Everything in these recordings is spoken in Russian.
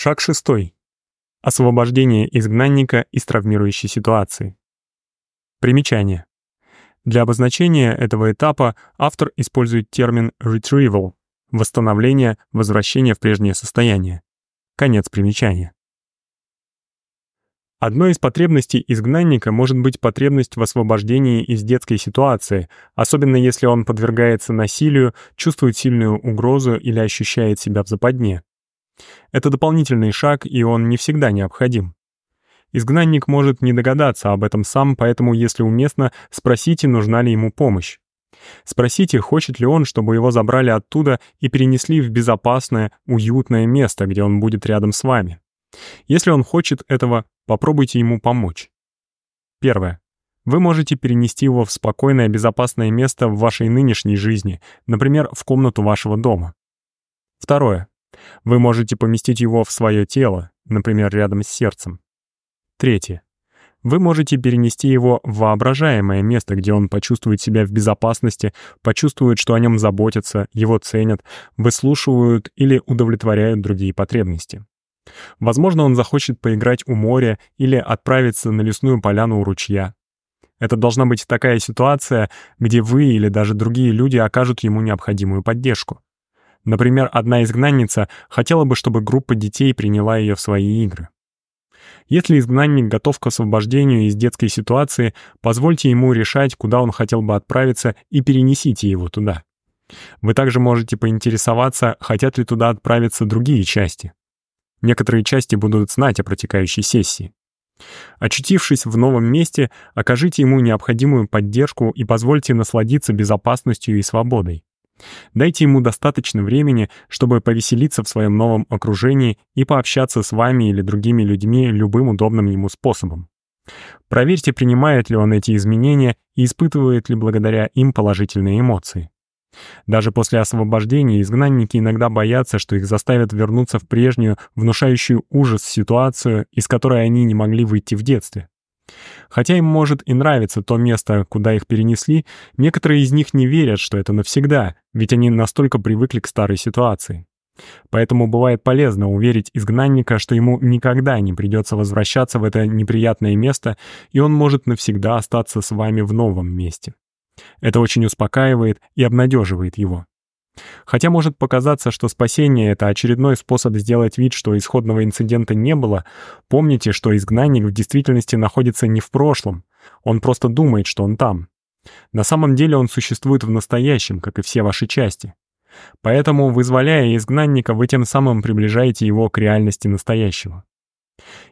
Шаг шестой. Освобождение изгнанника из травмирующей ситуации. Примечание. Для обозначения этого этапа автор использует термин retrieval — восстановление, возвращение в прежнее состояние. Конец примечания. Одной из потребностей изгнанника может быть потребность в освобождении из детской ситуации, особенно если он подвергается насилию, чувствует сильную угрозу или ощущает себя в западне. Это дополнительный шаг, и он не всегда необходим. Изгнанник может не догадаться об этом сам, поэтому, если уместно, спросите, нужна ли ему помощь. Спросите, хочет ли он, чтобы его забрали оттуда и перенесли в безопасное, уютное место, где он будет рядом с вами. Если он хочет этого, попробуйте ему помочь. Первое. Вы можете перенести его в спокойное, безопасное место в вашей нынешней жизни, например, в комнату вашего дома. Второе. Вы можете поместить его в свое тело, например, рядом с сердцем. Третье. Вы можете перенести его в воображаемое место, где он почувствует себя в безопасности, почувствует, что о нем заботятся, его ценят, выслушивают или удовлетворяют другие потребности. Возможно, он захочет поиграть у моря или отправиться на лесную поляну у ручья. Это должна быть такая ситуация, где вы или даже другие люди окажут ему необходимую поддержку. Например, одна изгнанница хотела бы, чтобы группа детей приняла ее в свои игры. Если изгнанник готов к освобождению из детской ситуации, позвольте ему решать, куда он хотел бы отправиться, и перенесите его туда. Вы также можете поинтересоваться, хотят ли туда отправиться другие части. Некоторые части будут знать о протекающей сессии. Очутившись в новом месте, окажите ему необходимую поддержку и позвольте насладиться безопасностью и свободой. Дайте ему достаточно времени, чтобы повеселиться в своем новом окружении и пообщаться с вами или другими людьми любым удобным ему способом. Проверьте, принимает ли он эти изменения и испытывает ли благодаря им положительные эмоции. Даже после освобождения изгнанники иногда боятся, что их заставят вернуться в прежнюю, внушающую ужас ситуацию, из которой они не могли выйти в детстве. Хотя им может и нравиться то место, куда их перенесли, некоторые из них не верят, что это навсегда, ведь они настолько привыкли к старой ситуации. Поэтому бывает полезно уверить изгнанника, что ему никогда не придется возвращаться в это неприятное место, и он может навсегда остаться с вами в новом месте. Это очень успокаивает и обнадеживает его. Хотя может показаться, что спасение — это очередной способ сделать вид, что исходного инцидента не было, помните, что изгнанник в действительности находится не в прошлом, он просто думает, что он там. На самом деле он существует в настоящем, как и все ваши части. Поэтому, вызволяя изгнанника, вы тем самым приближаете его к реальности настоящего.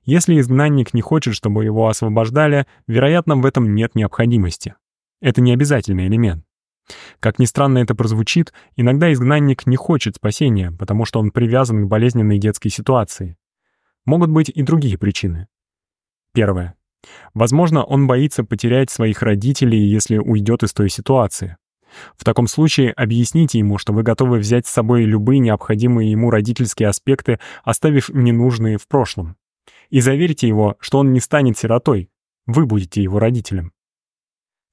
Если изгнанник не хочет, чтобы его освобождали, вероятно, в этом нет необходимости. Это не обязательный элемент. Как ни странно это прозвучит, иногда изгнанник не хочет спасения, потому что он привязан к болезненной детской ситуации. Могут быть и другие причины. Первое. Возможно, он боится потерять своих родителей, если уйдет из той ситуации. В таком случае объясните ему, что вы готовы взять с собой любые необходимые ему родительские аспекты, оставив ненужные в прошлом. И заверьте его, что он не станет сиротой, вы будете его родителем.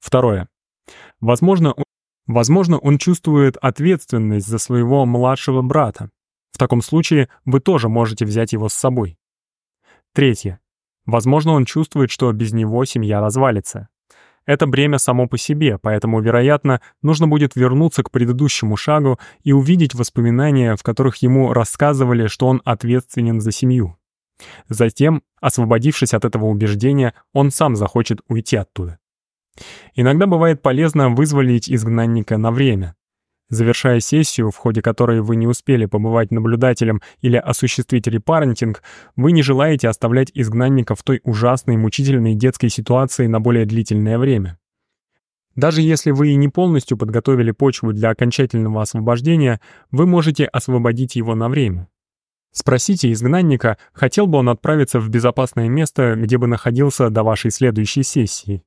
Второе. Возможно, Возможно, он чувствует ответственность за своего младшего брата. В таком случае вы тоже можете взять его с собой. Третье. Возможно, он чувствует, что без него семья развалится. Это бремя само по себе, поэтому, вероятно, нужно будет вернуться к предыдущему шагу и увидеть воспоминания, в которых ему рассказывали, что он ответственен за семью. Затем, освободившись от этого убеждения, он сам захочет уйти оттуда. Иногда бывает полезно вызволить изгнанника на время. Завершая сессию, в ходе которой вы не успели побывать наблюдателем или осуществить репарентинг, вы не желаете оставлять изгнанника в той ужасной, мучительной детской ситуации на более длительное время. Даже если вы и не полностью подготовили почву для окончательного освобождения, вы можете освободить его на время. Спросите изгнанника, хотел бы он отправиться в безопасное место, где бы находился до вашей следующей сессии.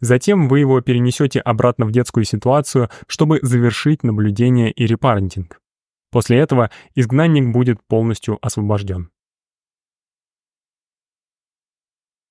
Затем вы его перенесете обратно в детскую ситуацию, чтобы завершить наблюдение и репарентинг. После этого изгнанник будет полностью освобожден.